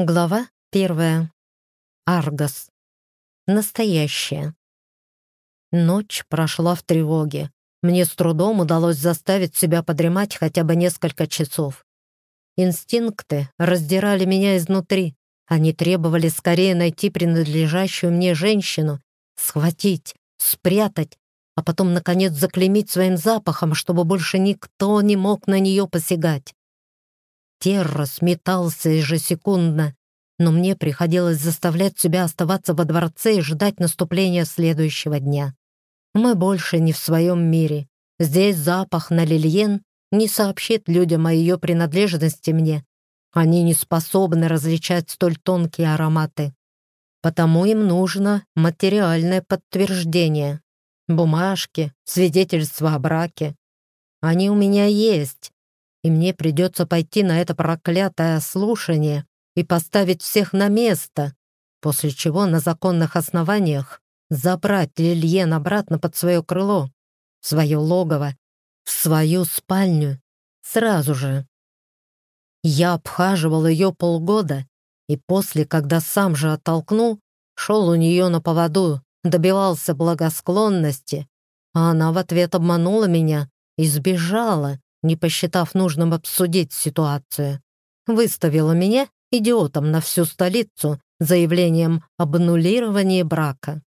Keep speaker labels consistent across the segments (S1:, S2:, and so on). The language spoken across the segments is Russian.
S1: Глава первая. Аргос. Настоящая. Ночь прошла в тревоге. Мне с трудом удалось заставить себя подремать хотя бы несколько часов. Инстинкты раздирали меня изнутри. Они требовали скорее найти принадлежащую мне женщину, схватить, спрятать, а потом, наконец, заклеймить своим запахом, чтобы больше никто не мог на нее посягать. Террас метался ежесекундно, но мне приходилось заставлять себя оставаться во дворце и ждать наступления следующего дня. Мы больше не в своем мире. Здесь запах на лильен не сообщит людям о ее принадлежности мне. Они не способны различать столь тонкие ароматы. Потому им нужно материальное подтверждение. Бумажки, свидетельства о браке. Они у меня есть, и мне придется пойти на это проклятое слушание и поставить всех на место, после чего на законных основаниях забрать Лильен обратно под свое крыло, в свое логово, в свою спальню, сразу же. Я обхаживал ее полгода, и после, когда сам же оттолкнул, шел у нее на поводу, добивался благосклонности, а она в ответ обманула меня и сбежала, не посчитав нужным обсудить ситуацию. Выставила меня идиотом на всю столицу заявлением об аннулировании брака.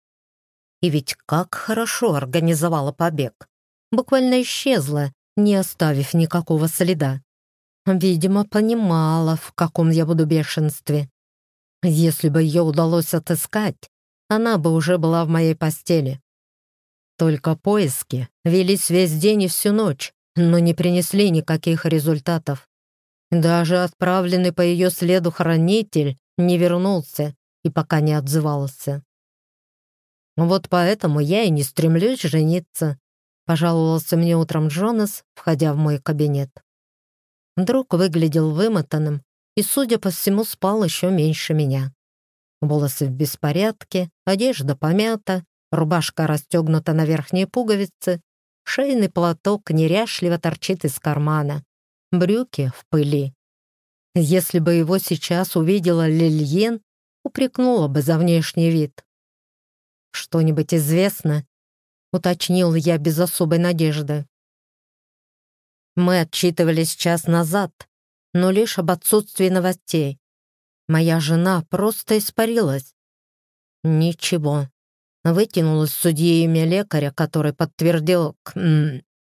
S1: И ведь как хорошо организовала побег. Буквально исчезла, не оставив никакого следа. Видимо, понимала, в каком я буду бешенстве. Если бы ее удалось отыскать, она бы уже была в моей постели. Только поиски велись весь день и всю ночь, но не принесли никаких результатов. Даже отправленный по ее следу хранитель не вернулся и пока не отзывался. «Вот поэтому я и не стремлюсь жениться», — пожаловался мне утром Джонас, входя в мой кабинет. Друг выглядел вымотанным и, судя по всему, спал еще меньше меня. Волосы в беспорядке, одежда помята, рубашка расстегнута на верхние пуговицы, Шейный платок неряшливо торчит из кармана. Брюки в пыли. Если бы его сейчас увидела Лильен, упрекнула бы за внешний вид. «Что-нибудь известно?» — уточнил я без особой надежды. Мы отчитывались час назад, но лишь об отсутствии новостей. Моя жена просто испарилась. Ничего вытянул из имя лекаря, который подтвердил к,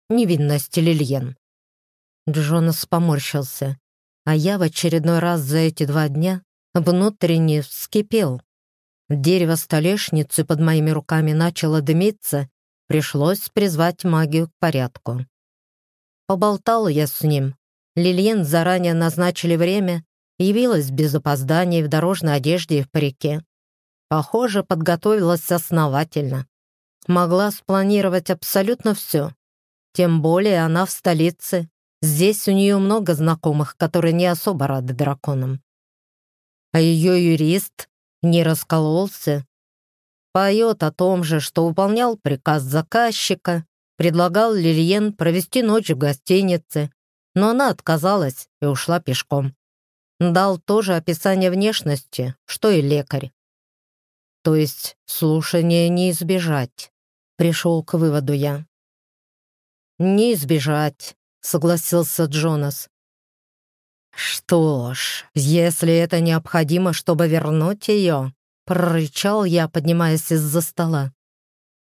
S1: невинность Лильен. Джонас поморщился, а я в очередной раз за эти два дня внутренне вскипел. Дерево столешницы под моими руками начало дымиться, пришлось призвать магию к порядку. Поболтал я с ним. Лильен заранее назначили время, явилась без опозданий в дорожной одежде и в парике. Похоже, подготовилась основательно. Могла спланировать абсолютно все. Тем более она в столице. Здесь у нее много знакомых, которые не особо рады драконам. А ее юрист не раскололся. Поет о том же, что выполнял приказ заказчика, предлагал Лильен провести ночь в гостинице, но она отказалась и ушла пешком. Дал тоже описание внешности, что и лекарь. То есть слушания не избежать. Пришел к выводу я. «Не избежать», — согласился Джонас. «Что ж, если это необходимо, чтобы вернуть ее», — прорычал я, поднимаясь из-за стола.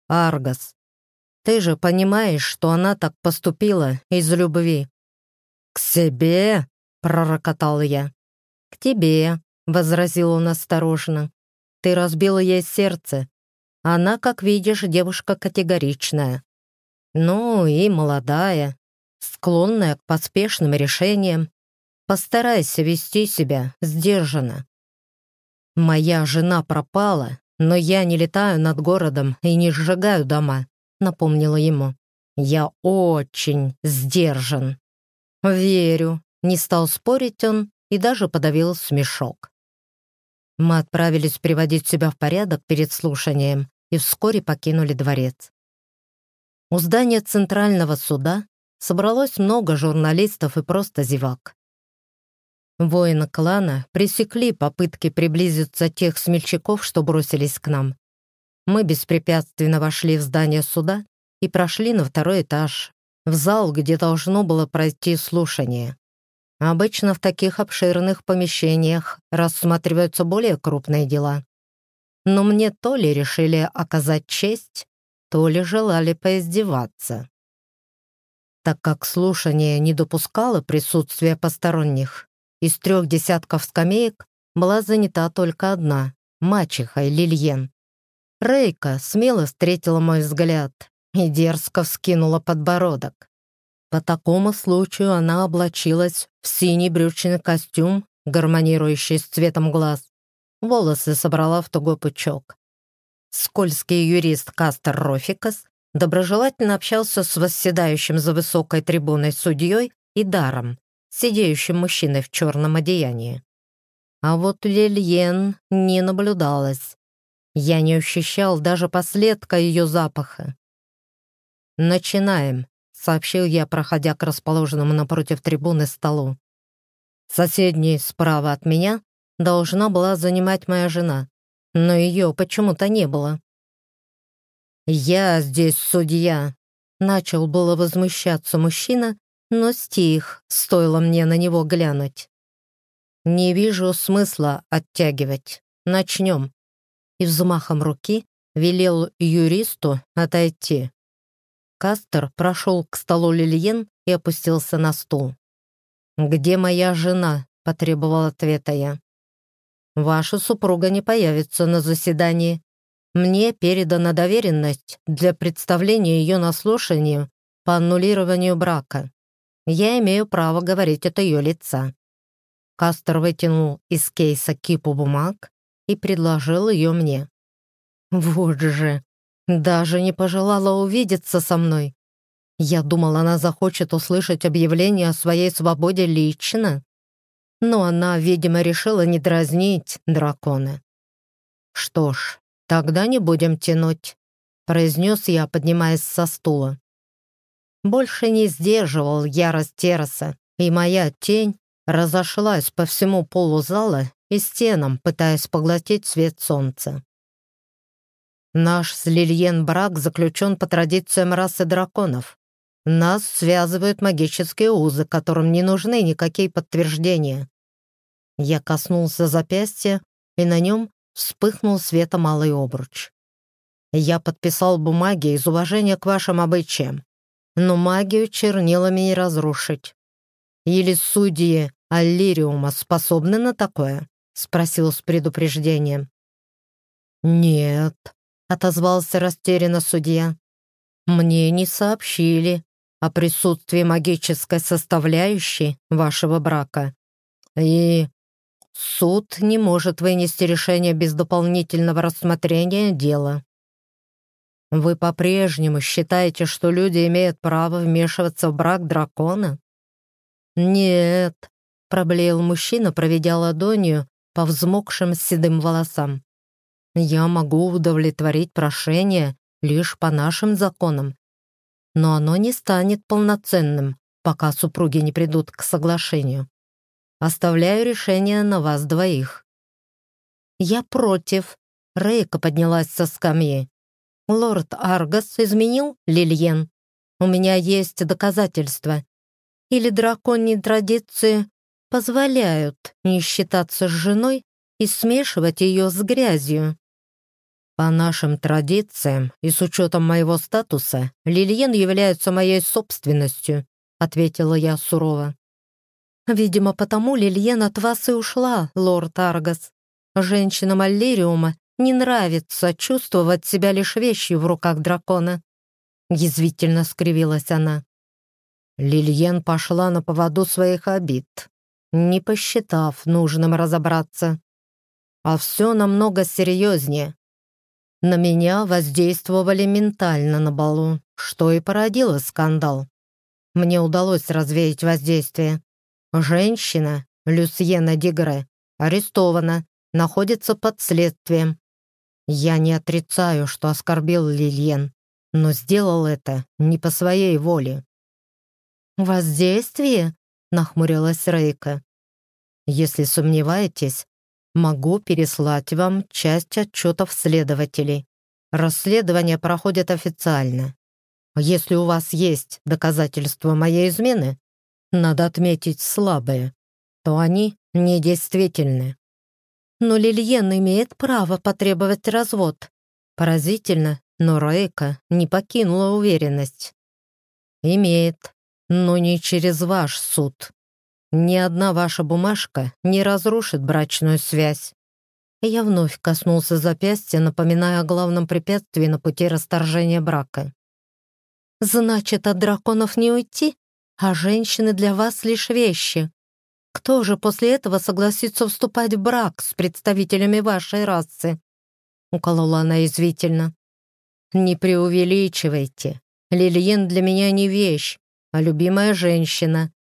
S1: «Аргос, ты же понимаешь, что она так поступила из любви». «К себе?» — пророкотал я. «К тебе», — возразил он осторожно. Ты разбила ей сердце. Она, как видишь, девушка категоричная. Ну и молодая, склонная к поспешным решениям. Постарайся вести себя сдержанно. Моя жена пропала, но я не летаю над городом и не сжигаю дома, напомнила ему. Я очень сдержан. Верю, не стал спорить он и даже подавил смешок. Мы отправились приводить себя в порядок перед слушанием и вскоре покинули дворец. У здания Центрального суда собралось много журналистов и просто зевак. Воины клана пресекли попытки приблизиться тех смельчаков, что бросились к нам. Мы беспрепятственно вошли в здание суда и прошли на второй этаж, в зал, где должно было пройти слушание. Обычно в таких обширных помещениях рассматриваются более крупные дела. Но мне то ли решили оказать честь, то ли желали поиздеваться. Так как слушание не допускало присутствия посторонних, из трех десятков скамеек была занята только одна — мачехой Лильен. Рейка смело встретила мой взгляд и дерзко вскинула подбородок. По такому случаю она облачилась в синий брючный костюм, гармонирующий с цветом глаз. Волосы собрала в тугой пучок. Скользкий юрист Кастер Рофикас доброжелательно общался с восседающим за высокой трибуной судьей и даром, сидеющим мужчиной в черном одеянии. А вот Лильен не наблюдалось. Я не ощущал даже последка ее запаха. «Начинаем», — сообщил я, проходя к расположенному напротив трибуны столу. Соседней справа от меня должна была занимать моя жена, но ее почему-то не было. «Я здесь судья», — начал было возмущаться мужчина, но стих, стоило мне на него глянуть. «Не вижу смысла оттягивать. Начнем». И взмахом руки велел юристу отойти. Кастер прошел к столу Лильен и опустился на стул. «Где моя жена?» — потребовал ответа я. «Ваша супруга не появится на заседании. Мне передана доверенность для представления ее на слушании по аннулированию брака я имею право говорить от ее лица». Кастер вытянул из кейса кипу бумаг и предложил ее мне. «Вот же! Даже не пожелала увидеться со мной. Я думал, она захочет услышать объявление о своей свободе лично. Но она, видимо, решила не дразнить дракона. «Что ж, тогда не будем тянуть», — произнес я, поднимаясь со стула больше не сдерживал ярость Терраса, и моя тень разошлась по всему полу зала и стенам, пытаясь поглотить свет солнца. Наш с Лильен брак заключен по традициям расы драконов. Нас связывают магические узы, которым не нужны никакие подтверждения. Я коснулся запястья, и на нем вспыхнул светом малый обруч. Я подписал бумаги из уважения к вашим обычаям но магию чернилами не разрушить. Или судьи Аллириума способны на такое?» — спросил с предупреждением. «Нет», — отозвался растерянно судья. «Мне не сообщили о присутствии магической составляющей вашего брака. И суд не может вынести решение без дополнительного рассмотрения дела». Вы по-прежнему считаете, что люди имеют право вмешиваться в брак дракона? Нет, проблеял мужчина, проведя ладонью по взмокшим седым волосам. Я могу удовлетворить прошение лишь по нашим законам. Но оно не станет полноценным, пока супруги не придут к соглашению. Оставляю решение на вас двоих. Я против. Рейка поднялась со скамьи. Лорд Аргас изменил Лильен. У меня есть доказательства. Или драконьи традиции позволяют не считаться с женой и смешивать ее с грязью. По нашим традициям и с учетом моего статуса, Лильен является моей собственностью, ответила я сурово. Видимо, потому Лильен от вас и ушла, лорд Аргас. Женщина Маллериума не нравится чувствовать себя лишь вещью в руках дракона. Язвительно скривилась она. Лильен пошла на поводу своих обид, не посчитав нужным разобраться. А все намного серьезнее. На меня воздействовали ментально на балу, что и породило скандал. Мне удалось развеять воздействие. Женщина, Люсьена Дигре, арестована, находится под следствием. Я не отрицаю, что оскорбил Лильен, но сделал это не по своей воле. «Воздействие?» — нахмурилась Рейка. Если сомневаетесь, могу переслать вам часть отчетов следователей. Расследование проходит официально. Если у вас есть доказательства моей измены, надо отметить слабые, то они недействительны. Но Лильен имеет право потребовать развод. Поразительно, но Рейка не покинула уверенность. Имеет, но не через ваш суд. Ни одна ваша бумажка не разрушит брачную связь. Я вновь коснулся запястья, напоминая о главном препятствии на пути расторжения брака. «Значит, от драконов не уйти, а женщины для вас лишь вещи. Кто же после этого согласится вступать в брак с представителями вашей расы?» Уколола она извительно. «Не преувеличивайте. Лильен для меня не вещь, а любимая женщина.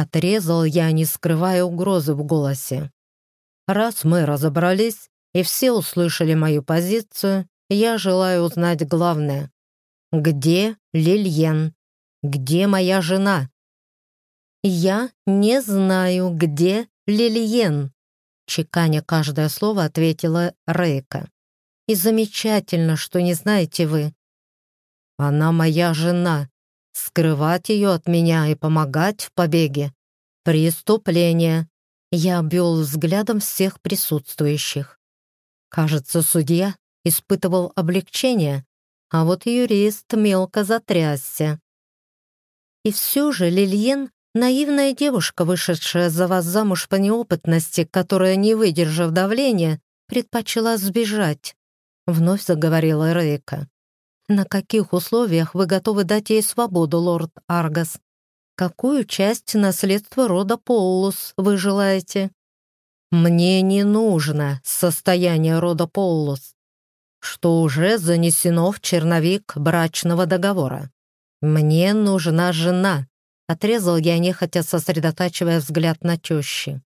S1: Отрезал я, не скрывая угрозы в голосе. Раз мы разобрались и все услышали мою позицию, я желаю узнать главное. Где Лильен? Где моя жена? Я не знаю, где Лильен, чеканя каждое слово, ответила Рейка. И замечательно, что не знаете вы. Она моя жена, Скрывать ее от меня и помогать в побеге — преступление. Я обвел взглядом всех присутствующих. Кажется, судья испытывал облегчение, а вот юрист мелко затрясся. И все же Лильен — наивная девушка, вышедшая за вас замуж по неопытности, которая, не выдержав давления, предпочла сбежать. Вновь заговорила Рейка. «На каких условиях вы готовы дать ей свободу, лорд Аргас? Какую часть наследства рода Поллус вы желаете?» «Мне не нужно состояние рода Поллус, что уже занесено в черновик брачного договора. Мне нужна жена», — отрезал я, нехотя сосредотачивая взгляд на тещи.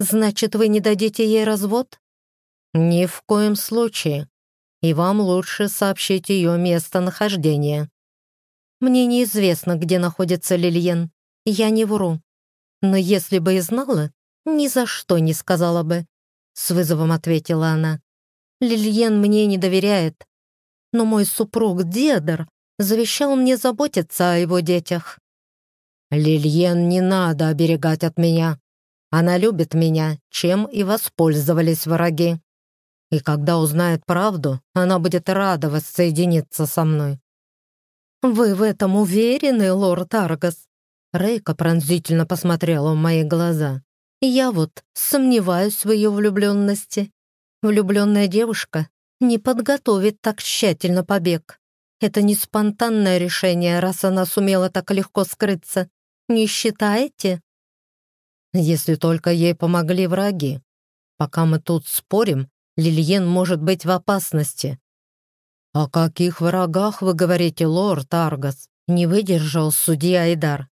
S1: «Значит, вы не дадите ей развод?» «Ни в коем случае и вам лучше сообщить ее местонахождение. Мне неизвестно, где находится Лильен, я не вру. Но если бы и знала, ни за что не сказала бы, с вызовом ответила она. Лильен мне не доверяет, но мой супруг Дедер завещал мне заботиться о его детях. Лильен не надо оберегать от меня. Она любит меня, чем и воспользовались враги. И когда узнает правду, она будет рада воссоединиться со мной. «Вы в этом уверены, лорд Аргас?» Рейка пронзительно посмотрела в мои глаза. «Я вот сомневаюсь в ее влюбленности. Влюбленная девушка не подготовит так тщательно побег. Это не спонтанное решение, раз она сумела так легко скрыться. Не считаете?» «Если только ей помогли враги. Пока мы тут спорим, Лильен может быть в опасности». «О каких врагах вы говорите, лорд Аргас?» не выдержал судья Айдар.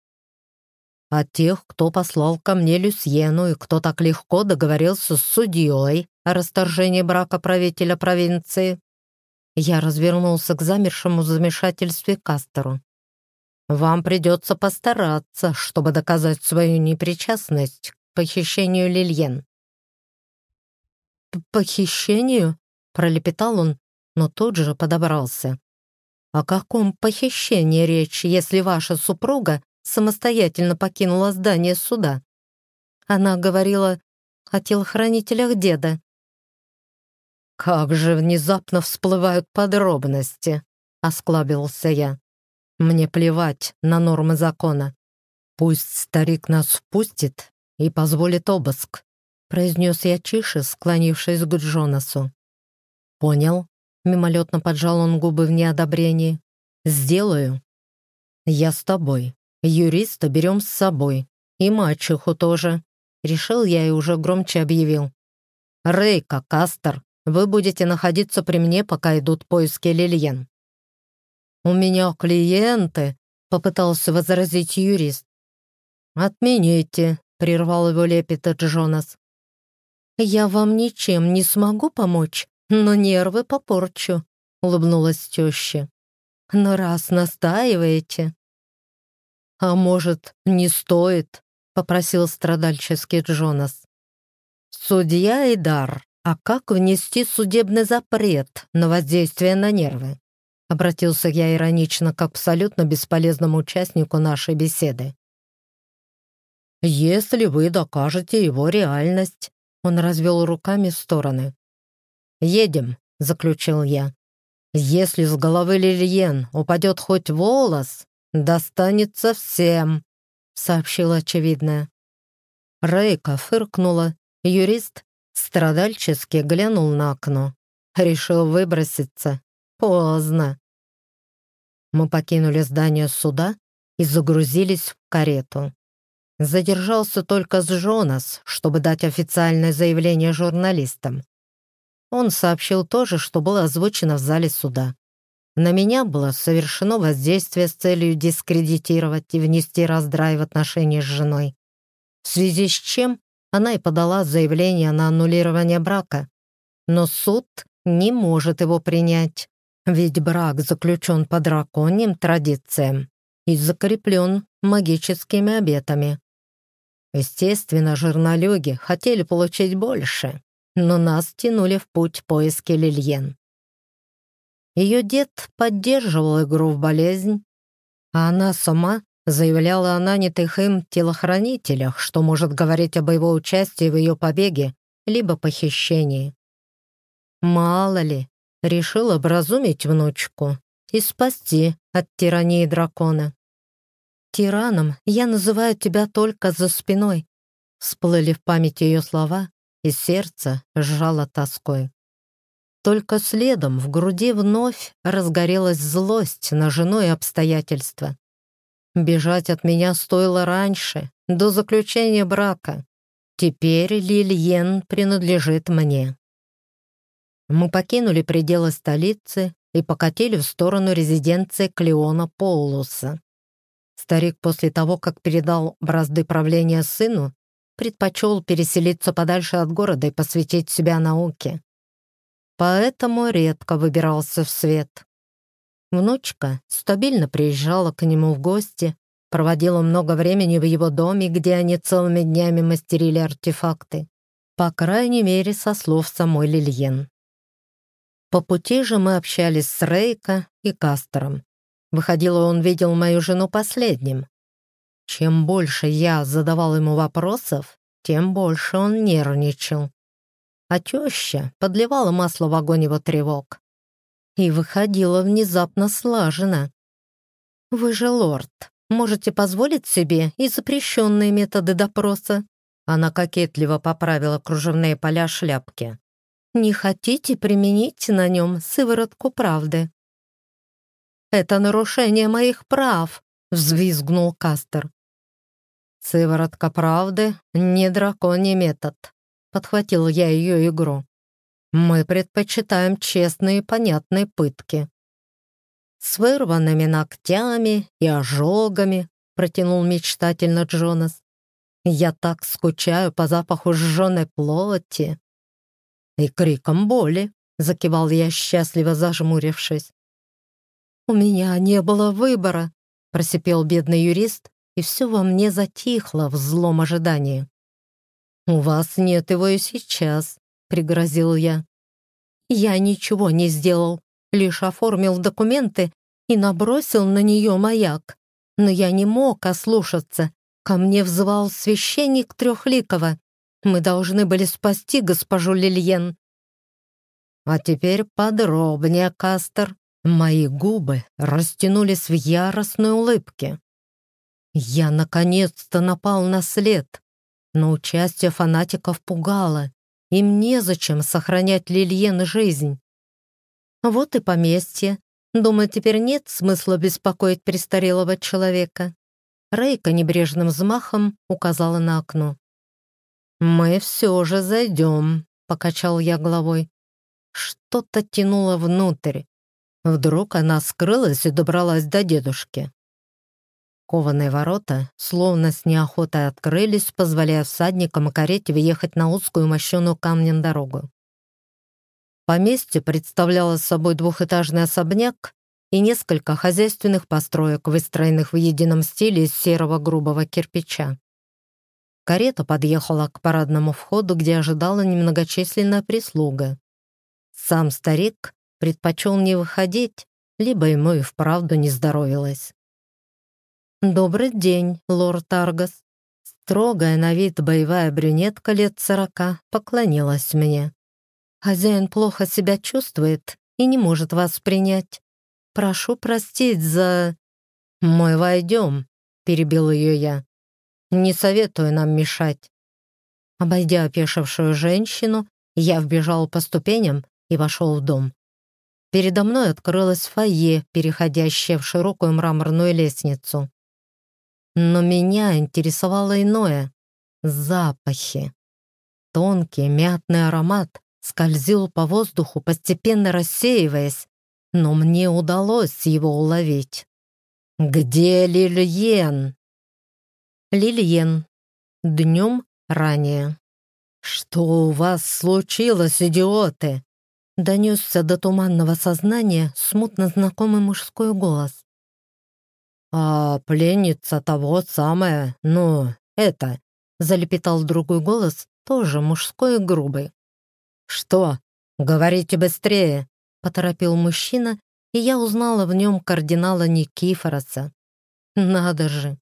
S1: «О тех, кто послал ко мне Люсьену и кто так легко договорился с судьей о расторжении брака правителя провинции». Я развернулся к замершему в замешательстве Кастеру. «Вам придется постараться, чтобы доказать свою непричастность к похищению Лильен похищению?» — пролепетал он, но тут же подобрался. «О каком похищении речь, если ваша супруга самостоятельно покинула здание суда?» Она говорила о телохранителях деда. «Как же внезапно всплывают подробности!» — осклабился я. «Мне плевать на нормы закона. Пусть старик нас впустит и позволит обыск произнес я тише, склонившись к Джонасу. «Понял?» — мимолетно поджал он губы в неодобрении. «Сделаю. Я с тобой. Юриста берем с собой. И мачеху тоже». Решил я и уже громче объявил. «Рейка, Кастер, вы будете находиться при мне, пока идут поиски Лильен». «У меня клиенты», — попытался возразить юрист. «Отмените», — прервал его лепета Джонас. «Я вам ничем не смогу помочь, но нервы попорчу», — улыбнулась теща. «Но раз настаиваете...» «А может, не стоит?» — попросил страдальческий Джонас. Судья Идар, а как внести судебный запрет на воздействие на нервы? Обратился я иронично к абсолютно бесполезному участнику нашей беседы. «Если вы докажете его реальность», — он развел руками в стороны. «Едем», — заключил я. «Если с головы Лильен упадет хоть волос, достанется всем», — сообщил очевидное. Рейка фыркнула, юрист страдальчески глянул на окно. Решил выброситься. Поздно. Мы покинули здание суда и загрузились в карету. Задержался только с Джонас, чтобы дать официальное заявление журналистам. Он сообщил то же, что было озвучено в зале суда. На меня было совершено воздействие с целью дискредитировать и внести раздрай в отношении с женой. В связи с чем она и подала заявление на аннулирование брака. Но суд не может его принять, ведь брак заключен по драконьим традициям и закреплен магическими обетами. Естественно, журналюги хотели получить больше, но нас тянули в путь поиски Лильен. Ее дед поддерживал игру в болезнь, а она сама заявляла о нанятых им телохранителях, что может говорить об его участии в ее побеге либо похищении. Мало ли, решил образумить внучку и спасти от тирании дракона. «Тираном я называю тебя только за спиной», всплыли в памяти ее слова, и сердце сжало тоской. Только следом в груди вновь разгорелась злость на жену и обстоятельства. Бежать от меня стоило раньше, до заключения брака. Теперь Лильен принадлежит мне. Мы покинули пределы столицы и покатили в сторону резиденции Клеона Поулуса. Старик после того, как передал бразды правления сыну, предпочел переселиться подальше от города и посвятить себя науке. Поэтому редко выбирался в свет. Внучка стабильно приезжала к нему в гости, проводила много времени в его доме, где они целыми днями мастерили артефакты. По крайней мере, со слов самой Лильен. По пути же мы общались с Рейко и Кастером. Выходило, он видел мою жену последним. Чем больше я задавал ему вопросов, тем больше он нервничал. А теща подливала масло в огонь его тревог. И выходила внезапно слаженно. «Вы же лорд, можете позволить себе и запрещенные методы допроса?» Она кокетливо поправила кружевные поля шляпки. «Не хотите применить на нем сыворотку правды?» Это нарушение моих прав!» — взвизгнул Кастер. «Сыворотка правды — не драконий метод», — подхватил я ее игру. «Мы предпочитаем честные и понятные пытки». «С вырванными ногтями и ожогами», — протянул мечтательно Джонас. «Я так скучаю по запаху сжженной плоти». «И криком боли», — закивал я, счастливо зажмурившись. «У меня не было выбора», — просипел бедный юрист, и все во мне затихло в злом ожидании. «У вас нет его и сейчас», — пригрозил я. «Я ничего не сделал, лишь оформил документы и набросил на нее маяк. Но я не мог ослушаться. Ко мне взывал священник Трехликова. Мы должны были спасти госпожу Лильен». «А теперь подробнее, Кастер», Мои губы растянулись в яростной улыбке. Я наконец-то напал на след, но участие фанатиков пугало. Им незачем сохранять Лильен жизнь. Вот и поместье. Думаю, теперь нет смысла беспокоить престарелого человека. Рейка небрежным взмахом указала на окно. «Мы все же зайдем», — покачал я головой. Что-то тянуло внутрь. Вдруг она скрылась и добралась до дедушки. Кованые ворота, словно с неохотой открылись, позволяя всадникам и карете въехать на узкую мощеную камнем дорогу. Поместье представляло собой двухэтажный особняк и несколько хозяйственных построек, выстроенных в едином стиле из серого грубого кирпича. Карета подъехала к парадному входу, где ожидала немногочисленная прислуга. Сам старик предпочел не выходить, либо ему и вправду не здоровилось. «Добрый день, лорд Аргас». Строгая на вид боевая брюнетка лет сорока поклонилась мне. «Хозяин плохо себя чувствует и не может вас принять. Прошу простить за...» «Мы войдем», — перебил ее я. Не советую нам мешать». Обойдя опешившую женщину, я вбежал по ступеням и вошел в дом. Передо мной открылось фойе, переходящее в широкую мраморную лестницу. Но меня интересовало иное — запахи. Тонкий мятный аромат скользил по воздуху, постепенно рассеиваясь, но мне удалось его уловить. «Где Лильен?» Лильен. Днем ранее. «Что у вас случилось, идиоты?» Донесся до туманного сознания смутно знакомый мужской голос. «А пленница того самое, ну, это...» Залепетал другой голос, тоже мужской и грубый. «Что? Говорите быстрее!» Поторопил мужчина, и я узнала в нем кардинала Никифороса. «Надо же!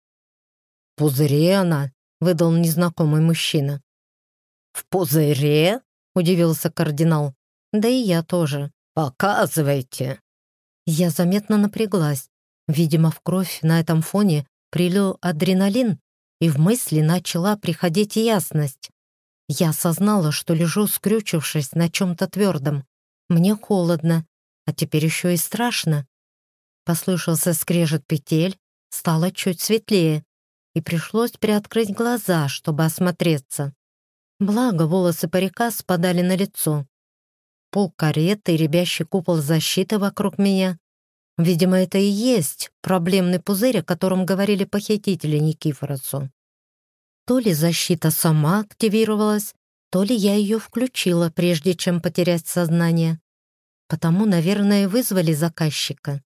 S1: пузыре она», — выдал незнакомый мужчина. «В пузыре?» — удивился кардинал. «Да и я тоже. Показывайте». Я заметно напряглась. Видимо, в кровь на этом фоне прилил адреналин, и в мысли начала приходить ясность. Я осознала, что лежу, скрючившись на чем-то твердом. Мне холодно, а теперь еще и страшно. Послышался скрежет петель, стало чуть светлее и пришлось приоткрыть глаза, чтобы осмотреться. Благо, волосы парика спадали на лицо. Пол кареты и ребящий купол защиты вокруг меня. Видимо, это и есть проблемный пузырь, о котором говорили похитители Никифоросу. То ли защита сама активировалась, то ли я ее включила, прежде чем потерять сознание. Потому, наверное, вызвали заказчика.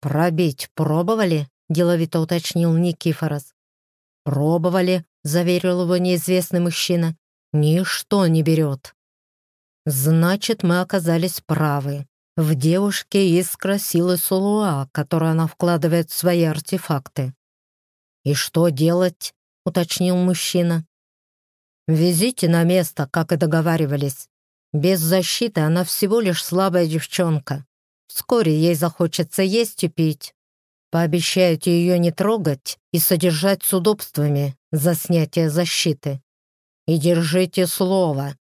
S1: «Пробить пробовали?» — деловито уточнил Никифорос. «Пробовали», — заверил его неизвестный мужчина. «Ничто не берет». «Значит, мы оказались правы. В девушке искра силы Сулуа, которую она вкладывает в свои артефакты». «И что делать?» — уточнил мужчина. «Везите на место, как и договаривались. Без защиты она всего лишь слабая девчонка. Вскоре ей захочется есть и пить. Пообещайте ее не трогать и содержать с удобствами за снятие защиты. И держите слово.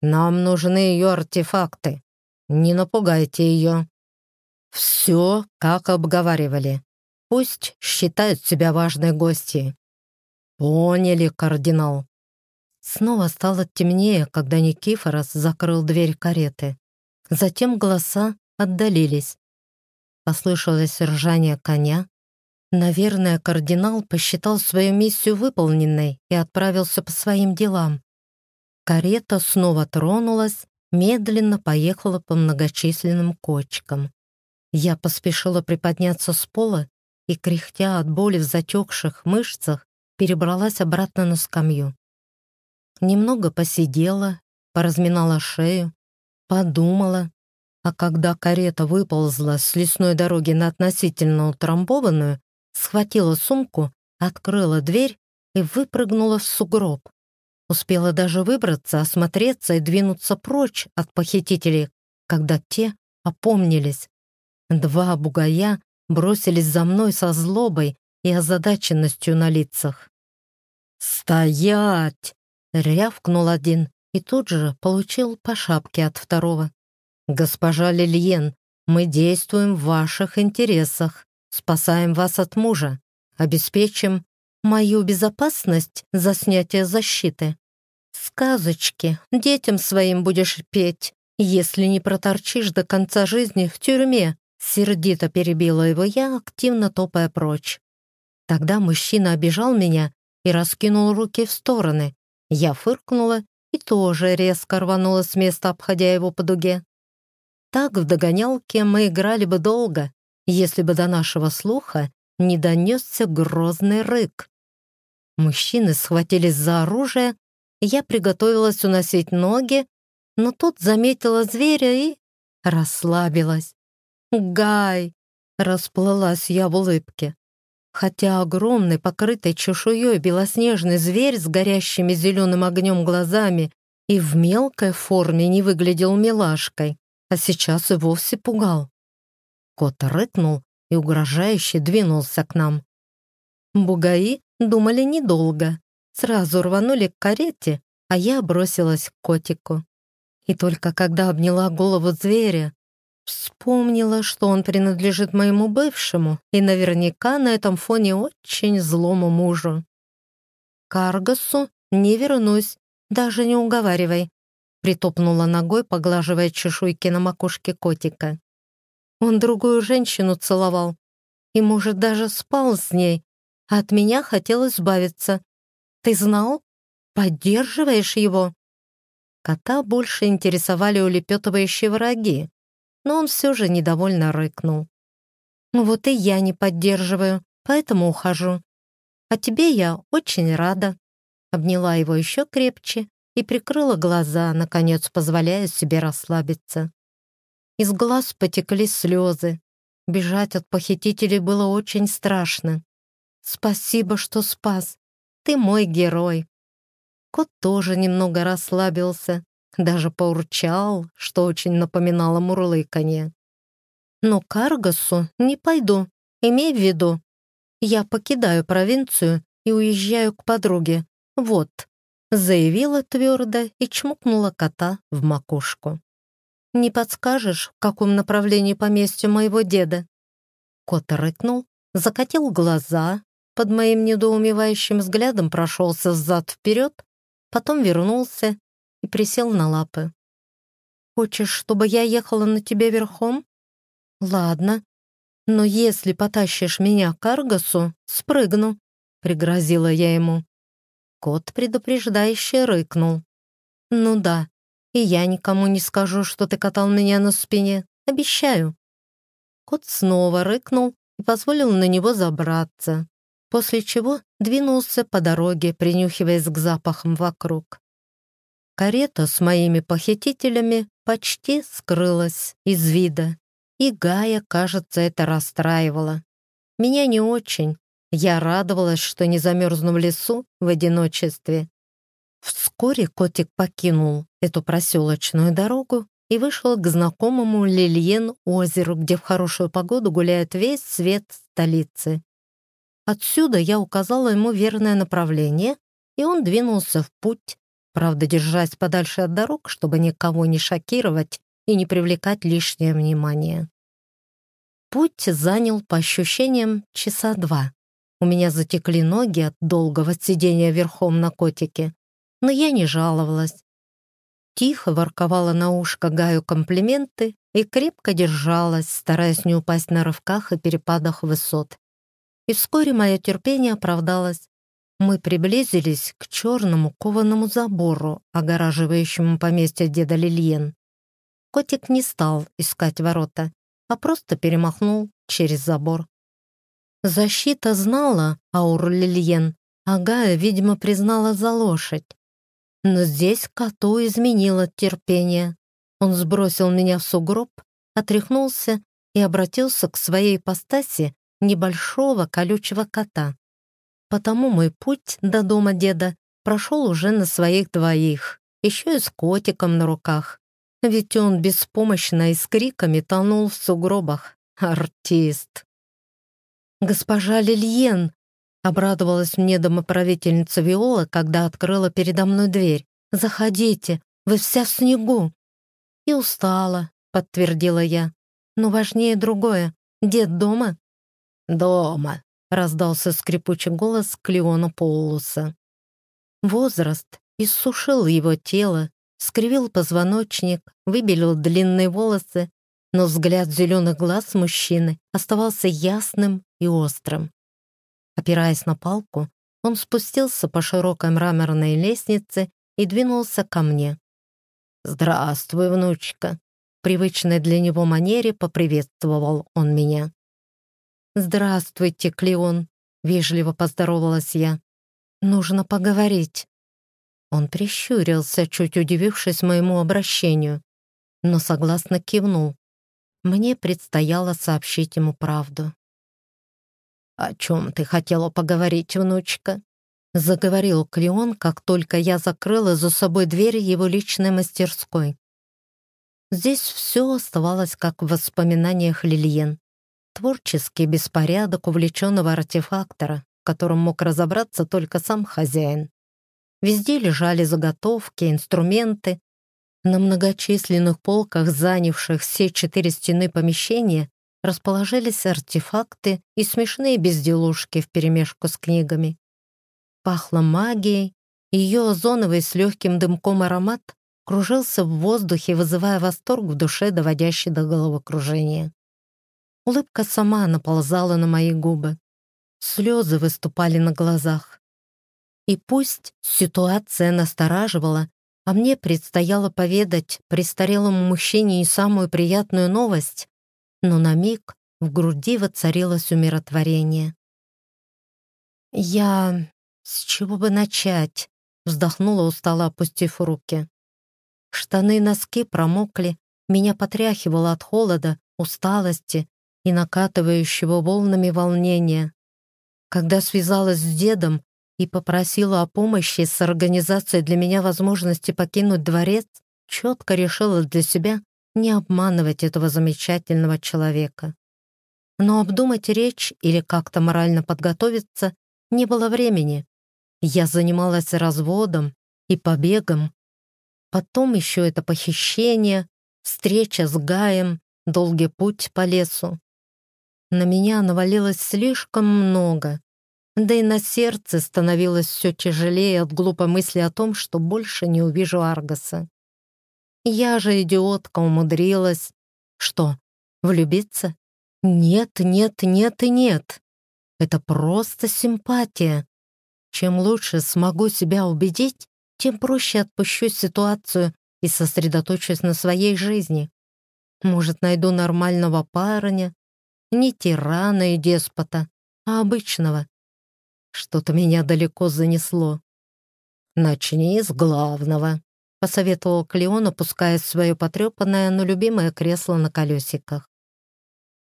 S1: Нам нужны ее артефакты. Не напугайте ее. Все, как обговаривали. Пусть считают себя важной гостьей. Поняли, кардинал. Снова стало темнее, когда Никифорос закрыл дверь кареты. Затем голоса отдалились. Послышалось ржание коня. Наверное, кардинал посчитал свою миссию выполненной и отправился по своим делам. Карета снова тронулась, медленно поехала по многочисленным кочкам. Я поспешила приподняться с пола и, кряхтя от боли в затекших мышцах, перебралась обратно на скамью. Немного посидела, поразминала шею, подумала, а когда карета выползла с лесной дороги на относительно утрамбованную, схватила сумку, открыла дверь и выпрыгнула в сугроб. Успела даже выбраться, осмотреться и двинуться прочь от похитителей, когда те опомнились. Два бугая бросились за мной со злобой и озадаченностью на лицах. «Стоять!» — рявкнул один и тут же получил по шапке от второго. «Госпожа Лильен, мы действуем в ваших интересах, спасаем вас от мужа, обеспечим мою безопасность за снятие защиты. Сказочки детям своим будешь петь, если не проторчишь до конца жизни в тюрьме», сердито перебила его я, активно топая прочь. Тогда мужчина обижал меня и раскинул руки в стороны. Я фыркнула и тоже резко рванула с места, обходя его по дуге. Так в догонялке мы играли бы долго, если бы до нашего слуха не донесся грозный рык. Мужчины схватились за оружие, я приготовилась уносить ноги, но тут заметила зверя и расслабилась. «Гай!» — расплылась я в улыбке. Хотя огромный, покрытый чешуей белоснежный зверь с горящими зеленым огнем глазами и в мелкой форме не выглядел милашкой, а сейчас и вовсе пугал. Кот рыкнул и угрожающе двинулся к нам. Бугаи думали недолго. Сразу рванули к карете, а я бросилась к котику. И только когда обняла голову зверя, вспомнила, что он принадлежит моему бывшему и наверняка на этом фоне очень злому мужу. «К Аргасу не вернусь, даже не уговаривай», притопнула ногой, поглаживая чешуйки на макушке котика. Он другую женщину целовал и, может, даже спал с ней, а от меня хотел избавиться. Ты знал? Поддерживаешь его?» Кота больше интересовали улепетывающие враги, но он все же недовольно рыкнул. «Вот и я не поддерживаю, поэтому ухожу. А тебе я очень рада». Обняла его еще крепче и прикрыла глаза, наконец позволяя себе расслабиться. Из глаз потекли слезы. Бежать от похитителей было очень страшно. «Спасибо, что спас. Ты мой герой». Кот тоже немного расслабился, даже поурчал, что очень напоминало мурлыканье. «Но к Аргасу не пойду, имей в виду. Я покидаю провинцию и уезжаю к подруге. Вот», заявила твердо и чмокнула кота в макушку. «Не подскажешь, в каком направлении поместье моего деда?» Кот рыкнул, закатил глаза, под моим недоумевающим взглядом прошелся взад-вперед, потом вернулся и присел на лапы. «Хочешь, чтобы я ехала на тебе верхом? Ладно, но если потащишь меня к Аргасу, спрыгну», — пригрозила я ему. Кот предупреждающе рыкнул. «Ну да, и я никому не скажу, что ты катал меня на спине, обещаю». Кот снова рыкнул и позволил на него забраться, после чего двинулся по дороге, принюхиваясь к запахам вокруг. Карета с моими похитителями почти скрылась из вида, и Гая, кажется, это расстраивало. Меня не очень. Я радовалась, что не замерзну в лесу в одиночестве. Вскоре котик покинул эту проселочную дорогу и вышел к знакомому Лильен озеру, где в хорошую погоду гуляет весь свет столицы. Отсюда я указала ему верное направление, и он двинулся в путь, правда, держась подальше от дорог, чтобы никого не шокировать и не привлекать лишнее внимание. Путь занял, по ощущениям, часа два. У меня затекли ноги от долгого сидения верхом на котике, но я не жаловалась. Тихо ворковала на ушко Гаю комплименты и крепко держалась, стараясь не упасть на рывках и перепадах высот. И вскоре мое терпение оправдалось. Мы приблизились к черному кованому забору, огораживающему поместье деда Лильен. Котик не стал искать ворота, а просто перемахнул через забор. Защита знала Аур Лильен, а Гая, видимо, признала за лошадь. Но здесь коту изменило терпение. Он сбросил меня в сугроб, отряхнулся и обратился к своей ипостаси небольшого колючего кота. Потому мой путь до дома деда прошел уже на своих двоих, еще и с котиком на руках. Ведь он беспомощно и с криками тонул в сугробах. Артист. «Госпожа Лильен!» — обрадовалась мне домоправительница Виола, когда открыла передо мной дверь. «Заходите, вы вся в снегу!» «И устала», — подтвердила я. «Но важнее другое. Дед дома?»
S2: «Дома»,
S1: раздался скрипучий голос Клеона Полуса. Возраст иссушил его тело, скривил позвоночник, выбелил длинные волосы, но взгляд зеленых глаз мужчины оставался ясным и острым. Опираясь на палку, он спустился по широкой мраморной лестнице и двинулся ко мне. «Здравствуй, внучка!» Привычной для него манере поприветствовал он меня. «Здравствуйте, Клеон», — вежливо поздоровалась я. Нужно поговорить». Он прищурился, чуть удивившись моему обращению, но согласно кивнул. Мне предстояло сообщить ему правду.
S2: «О чем ты хотела поговорить, внучка?»
S1: Заговорил Клеон, как только я закрыла за собой дверь его личной мастерской. Здесь все оставалось как в воспоминаниях Лильен. Творческий беспорядок увлеченного артефактора, в котором мог разобраться только сам хозяин. Везде лежали заготовки, инструменты. На многочисленных полках, занявших все четыре стены помещения, расположились артефакты и смешные безделушки вперемешку с книгами. Пахло магией, ее озоновый с легким дымком аромат кружился в воздухе, вызывая восторг в душе, доводящий до головокружения. Улыбка сама наползала на мои губы. Слезы выступали на глазах. И пусть ситуация настораживала, а мне предстояло поведать престарелому мужчине и самую приятную новость, но на миг в груди воцарилось умиротворение. Я «С чего бы начать?» — вздохнула устало, опустив руки. Штаны и носки промокли, меня потряхивало от холода, усталости и накатывающего волнами волнения. Когда связалась с дедом и попросила о помощи с организацией для меня возможности покинуть дворец, четко решила для себя не обманывать этого замечательного человека. Но обдумать речь или как-то морально подготовиться не было времени. Я занималась разводом и побегом. Потом еще это похищение, встреча с Гаем, долгий путь по лесу. На меня навалилось слишком много, да и на сердце становилось все тяжелее от глупой мысли о том, что больше не увижу Аргаса. Я же, идиотка, умудрилась. Что, влюбиться? Нет, нет, нет и нет. Это просто симпатия. Чем лучше смогу себя убедить, тем проще отпущу ситуацию и сосредоточусь на своей жизни. Может, найду нормального парня, не тирана и деспота, а обычного. Что-то меня далеко занесло. «Начни с главного», — посоветовал Клеон, опускаясь в свое потрепанное, но любимое кресло на колесиках.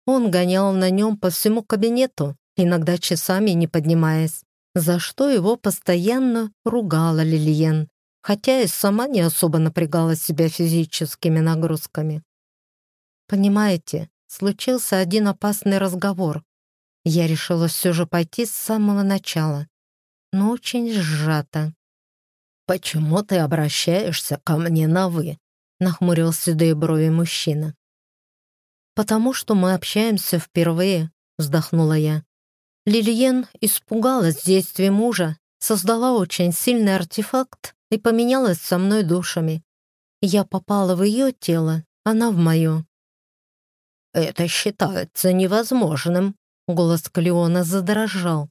S1: Он гонял на нем по всему кабинету, иногда часами не поднимаясь за что его постоянно ругала Лильен, хотя и сама не особо напрягала себя физическими нагрузками. Понимаете, случился один опасный разговор. Я решила все же пойти с самого начала, но очень сжато.
S2: «Почему ты обращаешься ко мне на «вы»?» — нахмурил седые брови мужчина.
S1: «Потому что мы общаемся впервые», — вздохнула я. Лильен испугалась действия мужа, создала очень сильный артефакт и поменялась со мной душами. Я попала в ее тело, она в мое.
S2: «Это считается невозможным», — голос Клеона задрожал.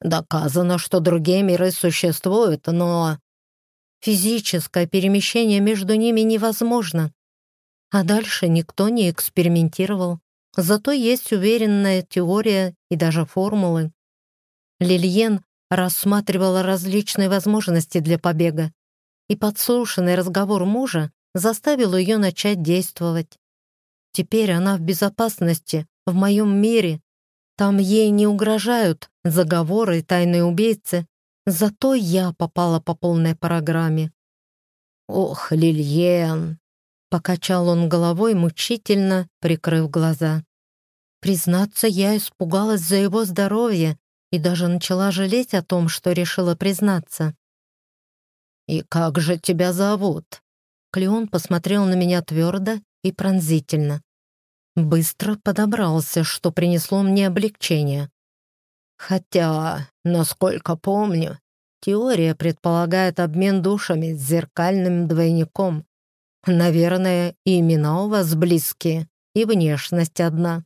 S2: «Доказано, что другие миры существуют, но...»
S1: «Физическое перемещение между ними невозможно. А дальше никто не экспериментировал. Зато есть уверенная теория и даже формулы. Лильен рассматривала различные возможности для побега, и подслушанный разговор мужа заставил ее начать действовать. Теперь она в безопасности, в моем мире. Там ей не угрожают заговоры и тайные убийцы, зато я попала по полной программе.
S2: «Ох, Лильен!»
S1: Покачал он головой, мучительно прикрыв глаза. Признаться, я испугалась за его здоровье и даже начала жалеть о том, что решила признаться.
S2: «И как же тебя зовут?»
S1: Клеон посмотрел на меня твердо и пронзительно. Быстро подобрался, что принесло мне облегчение.
S2: Хотя, насколько помню, теория предполагает обмен душами с зеркальным двойником. Наверное, и имена у вас близкие, и внешность одна.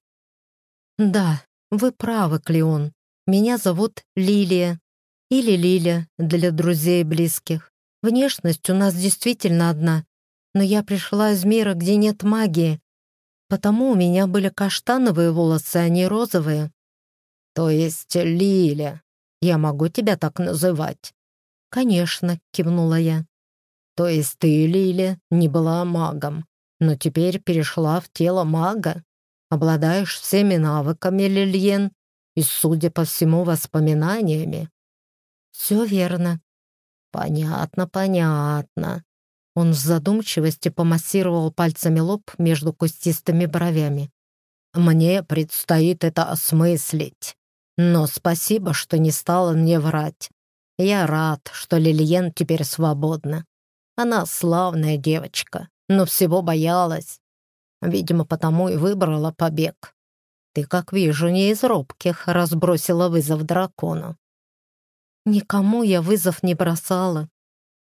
S1: Да, вы правы, Клеон. Меня зовут Лилия. Или Лиля для друзей и близких. Внешность у нас действительно одна, но я пришла из мира, где нет магии, потому у меня были каштановые волосы, а не розовые.
S2: То есть Лиля. Я могу тебя так называть?»
S1: «Конечно», — кивнула я.
S2: «То есть ты, Лили, не была магом, но теперь перешла в тело мага? Обладаешь всеми навыками, Лильен, и, судя по всему, воспоминаниями?»
S1: «Все верно».
S2: «Понятно, понятно».
S1: Он в задумчивости помассировал пальцами лоб между кустистыми бровями.
S2: «Мне предстоит это осмыслить. Но спасибо, что не стала мне врать. Я рад, что Лильен теперь свободна. Она славная девочка, но всего боялась. Видимо, потому и выбрала побег. Ты, как вижу, не из робких разбросила вызов дракону.
S1: Никому я вызов не бросала.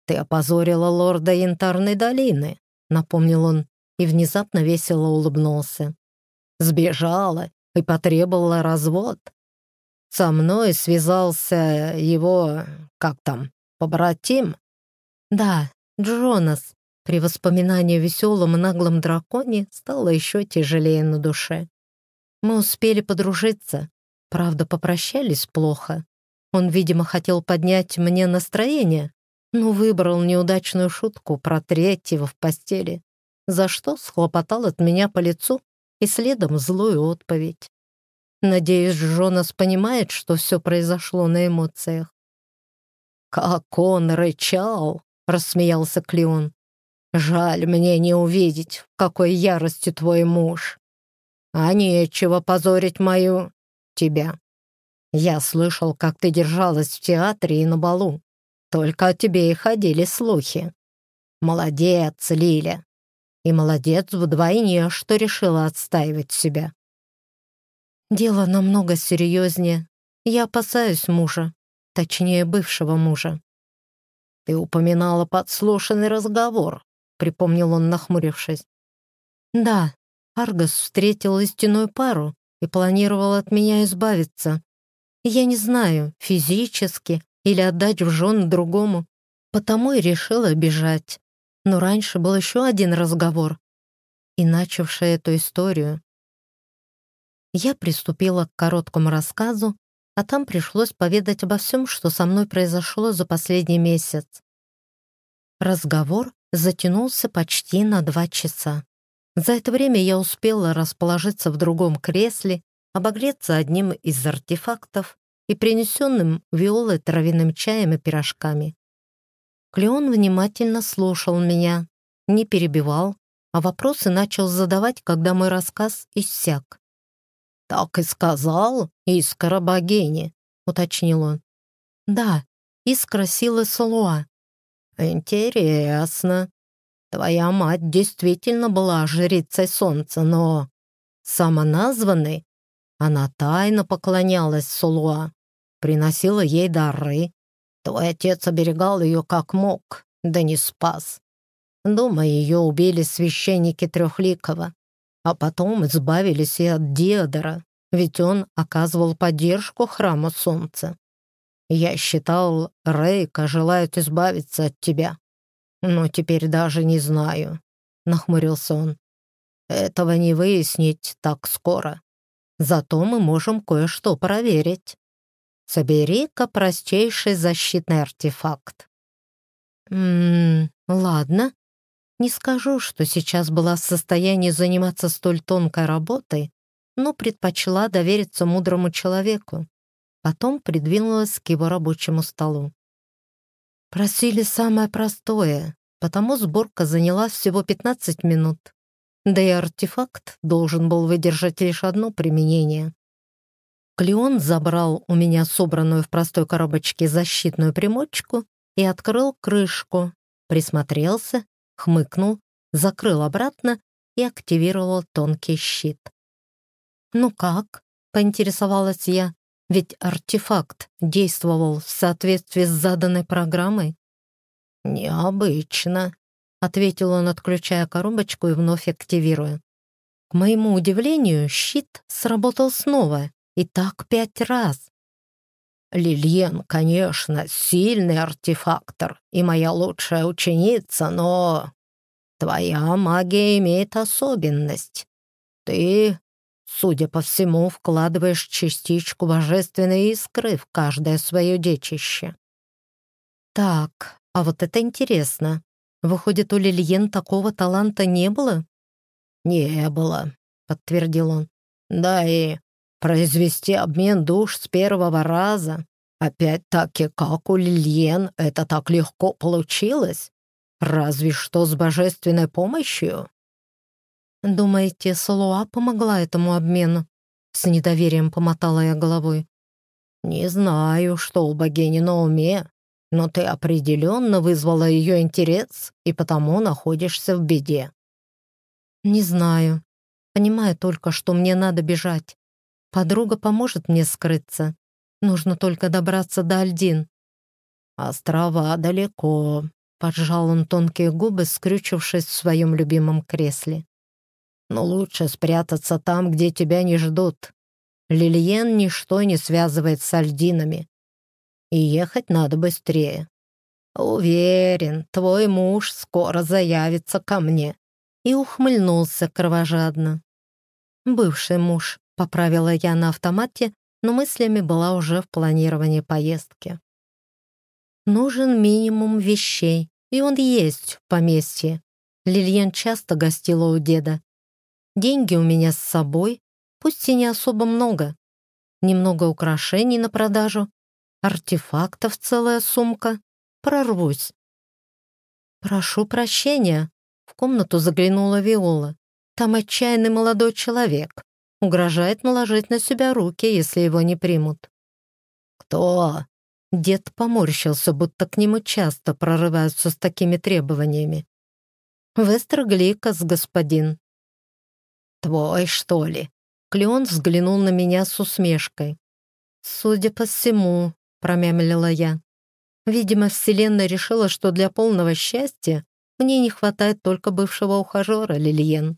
S2: Ты опозорила лорда Янтарной долины, напомнил он и внезапно весело улыбнулся. Сбежала и потребовала развод. Со мной связался его, как там, побратим?
S1: Да, Джонас. При воспоминании о веселом и наглом драконе стало еще тяжелее на душе. Мы успели подружиться, правда, попрощались плохо. Он, видимо, хотел поднять мне настроение, но выбрал неудачную шутку про третьего в постели, за что схлопотал от меня по лицу и следом злую отповедь. Надеюсь, Джонас понимает, что все произошло на эмоциях.
S2: «Как он рычал!» — рассмеялся Клеон. «Жаль мне не увидеть, в какой ярости твой муж. А нечего позорить мою... тебя. Я слышал, как ты держалась в театре и на балу. Только о тебе и ходили слухи. Молодец, Лиля. И молодец вдвойне, что решила отстаивать себя.
S1: Дело намного серьезнее. Я опасаюсь мужа, точнее, бывшего мужа.
S2: «Ты упоминала подслушанный разговор», — припомнил он, нахмурившись.
S1: «Да, Аргос встретил истинную пару и планировал от меня избавиться. Я не знаю, физически или отдать в жен другому, потому и решила бежать. Но раньше был еще один разговор, и начавший эту историю я приступила к короткому рассказу, а там пришлось поведать обо всем, что со мной произошло за последний месяц. Разговор затянулся почти на два часа. За это время я успела расположиться в другом кресле, обогреться одним из артефактов и принесенным виолой травяным чаем и пирожками. Клеон внимательно слушал меня, не перебивал, а вопросы начал задавать, когда мой рассказ иссяк.
S2: «Так и сказал, искра богини», — уточнил он.
S1: «Да, искра силы Солуа».
S2: «Интересно. Твоя мать действительно была жрицей солнца, но самоназванной она тайно поклонялась Солуа, приносила ей дары. Твой отец оберегал ее как мог, да не спас. Думаю, ее убили священники Трехликова а потом избавились и от Диодора, ведь он оказывал поддержку храма Солнца. Я считал, Рейка желает избавиться от тебя, но теперь даже не знаю, — нахмурился он. Этого не выяснить так скоро. Зато мы можем кое-что проверить. Собери-ка простейший защитный артефакт.
S1: Ммм, ладно. Не скажу, что сейчас была в состоянии заниматься столь тонкой работой, но предпочла довериться мудрому человеку. Потом придвинулась к его рабочему столу. Просили самое простое, потому сборка заняла всего 15 минут. Да и артефакт должен был выдержать лишь одно применение. Клеон забрал у меня собранную в простой коробочке защитную примочку и открыл крышку, присмотрелся хмыкнул, закрыл обратно и активировал тонкий щит. «Ну как?» — поинтересовалась я, ведь артефакт действовал в соответствии с заданной программой.
S2: «Необычно», — ответил он, отключая коробочку и вновь активируя.
S1: К моему удивлению, щит сработал снова, и так пять раз.
S2: Лильен, конечно, сильный артефактор и моя лучшая ученица, но твоя магия имеет особенность. Ты
S1: Судя по всему, вкладываешь частичку божественной искры в каждое свое детище.
S2: Так, а вот это интересно. Выходит, у Лильен такого таланта не было?
S1: Не было, подтвердил он. Да и произвести обмен душ с первого раза. Опять-таки, как у Лильен это так легко получилось? Разве что с божественной помощью.
S2: «Думаете, Солуа помогла этому обмену?» С недоверием помотала я головой.
S1: «Не знаю, что у богини на уме, но ты определенно вызвала ее интерес и потому находишься в беде».
S2: «Не знаю. Понимаю только, что мне надо бежать. Подруга поможет мне скрыться. Нужно только добраться до Альдин».
S1: «Острова далеко», — поджал он тонкие губы, скрючившись в своем любимом кресле но лучше спрятаться там, где тебя не ждут. Лильен ничто не связывает с альдинами. И ехать надо быстрее. Уверен, твой муж скоро заявится ко мне.
S2: И ухмыльнулся кровожадно. Бывший муж, поправила я на автомате, но мыслями была уже в планировании поездки. Нужен минимум вещей, и он есть в поместье. Лильен часто гостила у деда. Деньги у меня с собой, пусть и не особо много. Немного украшений на продажу, артефактов целая сумка. Прорвусь. «Прошу прощения», — в комнату заглянула Виола. «Там отчаянный молодой человек. Угрожает наложить на себя руки, если его не примут».
S1: «Кто?»
S2: Дед поморщился, будто к нему часто прорываются с такими требованиями. «Вестер-Гликас, господин»,
S1: «Твой, что ли?»
S2: Клеон взглянул на меня с усмешкой. «Судя по всему», — промямлила я. «Видимо, Вселенная решила, что для полного счастья мне не хватает только бывшего ухажера Лильен».